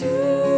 to